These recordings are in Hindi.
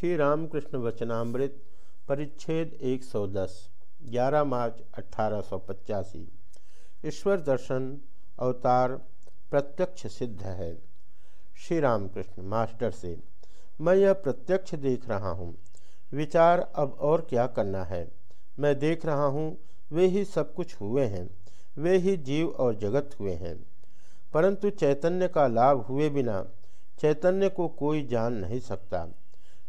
श्री रामकृष्ण वचनामृत, परिच्छेद 110 11 मार्च अठारह ईश्वर दर्शन, अवतार प्रत्यक्ष सिद्ध है। श्री रामकृष्ण मास्टर से, मैं यह प्रत्यक्ष देख रहा हूँ। विचार अब और क्या करना है? मैं देख रहा हूँ, वे ही सब कुछ हुए हैं, वे ही जीव और जगत हुए हैं। परंतु चैतन्य का लाभ हुए बिना, चैतन्य को कोई जान नहीं सकता।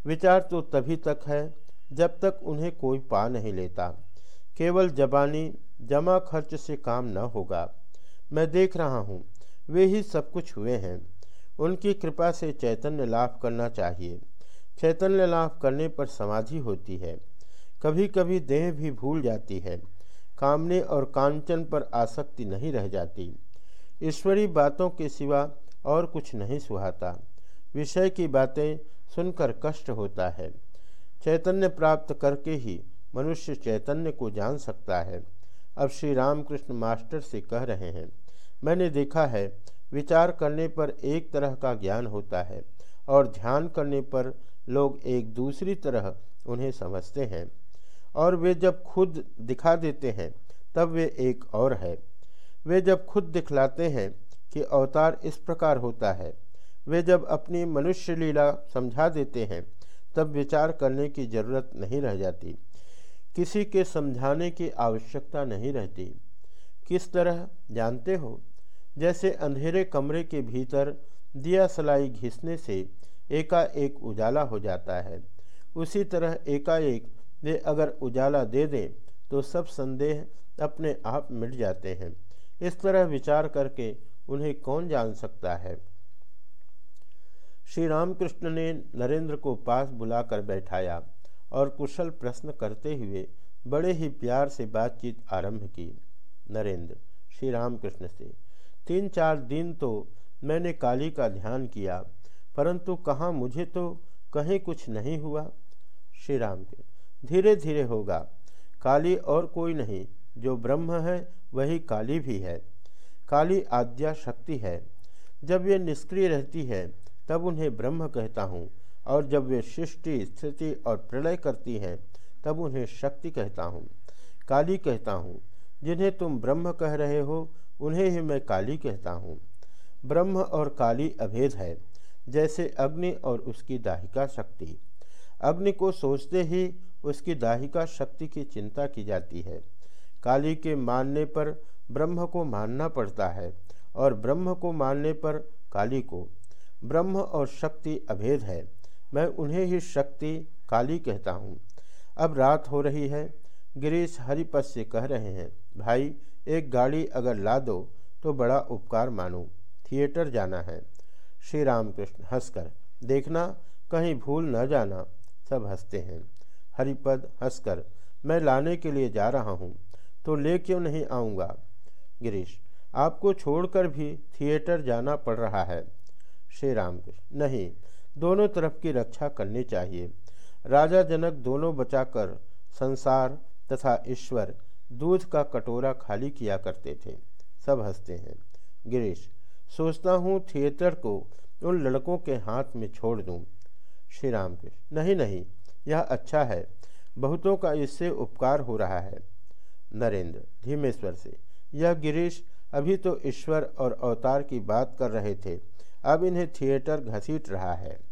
विचार तो तभी तक है जब तक उन्हें कोई पा नहीं लेता। केवल जबानी, जमा खर्च से काम न होगा। मैं देख रहा हूँ, वे ही सब कुछ हुए हैं। उनकी कृपा से चैतन्य लाभ करना चाहिए। चैतन्य लाभ करने पर समाधि होती है। कभी कभी देह भी भूल जाती है। कामने और कांचन पर आसक्ति नहीं रह जाती। ईश्वरी बातों के सिवा और कुछ नहीं सुहाता। विषय की बातें सुनकर कष्ट होता है। चैतन्य प्राप्त करके ही मनुष्य चैतन्य को जान सकता है। अब श्री रामकृष्ण मास्टर से कह रहे हैं, मैंने देखा है, विचार करने पर एक तरह का ज्ञान होता है और ध्यान करने पर लोग एक दूसरी तरह उन्हें समझते हैं और वे जब खुद दिखा देते हैं, तब वे एक और है। वे जब खुद दिखलाते हैं कि अवतार इस प्रकार होता है वे जब अपनी मनुष्य लीला समझा देते हैं, तब विचार करने की ज़रूरत नहीं रह जाती। किसी के समझाने की आवश्यकता नहीं रहती। किस तरह, जानते हो? जैसे अंधेरे कमरे के भीतर दिया सलाई घिसने से एकाएक उजाला हो जाता है। उसी तरह एकाएक वे अगर उजाला दे दें तो सब संदेह अपने आप मिट जाते हैं। इस तरह विचार करके उन्हें कौन जान सकता है? श्री रामकृष्ण ने नरेंद्र को पास बुलाकर बैठाया और कुशल प्रश्न करते हुए बड़े ही प्यार से बातचीत आरंभ की। नरेंद्र श्री रामकृष्ण से, तीन चार दिन तो मैंने काली का ध्यान किया, परंतु कहाँ मुझे तो कहीं कुछ नहीं हुआ? श्री राम धीरे धीरे होगा। काली और कोई नहीं, जो ब्रह्म है, वही काली भी है। काली आद्या शक्ति है। जब ये निष्क्रिय रहती है तब उन्हें ब्रह्म कहता हूँ, और जब वे सृष्टि, स्थिति और प्रलय करती हैं, तब उन्हें शक्ति कहता हूँ, काली कहता हूँ। जिन्हें तुम ब्रह्म कह रहे हो, उन्हें ही मैं काली कहता हूँ। ब्रह्म और काली अभेद है, जैसे अग्नि और उसकी दाहिका शक्ति। अग्नि को सोचते ही उसकी दाहिका शक्ति की चिंता की जाती है। काली के मानने पर ब्रह्म को मानना पड़ता है, और ब्रह्म को मानने पर काली को। ब्रह्म और शक्ति अभेद है। मैं उन्हें ही शक्ति काली कहता हूँ। अब रात हो रही है। गिरीश हरिपथ से कह रहे हैं, भाई, एक गाड़ी अगर ला दो तो बड़ा उपकार मानो। थिएटर जाना है। श्री रामकृष्ण हंसकर, देखना, कहीं भूल न जाना। सब हँसते हैं। हरिपद हंसकर, मैं लाने के लिए जा रहा हूँ तो ले क्यों नहीं आऊँगा? गिरीश, आपको छोड़कर भी थिएटर जाना पड़ रहा है। श्री रामकृष्ण नहीं, दोनों तरफ़ की रक्षा करनी चाहिए। राजा जनक दोनों बचाकर संसार तथा ईश्वर, दूध का कटोरा खाली किया करते थे। सब हँसते हैं। गिरीश, सोचता हूँ थिएटर को उन लड़कों के हाथ में छोड़ दूँ। श्री राम कृष्ण नहीं नहीं, यह अच्छा है। बहुतों का इससे उपकार हो रहा है। नरेंद्र, धीमेश्वर से, यह गिरीश अभी तो ईश्वर और अवतार की बात कर रहे थे। अब इन्हें थिएटर घसीट रहा है।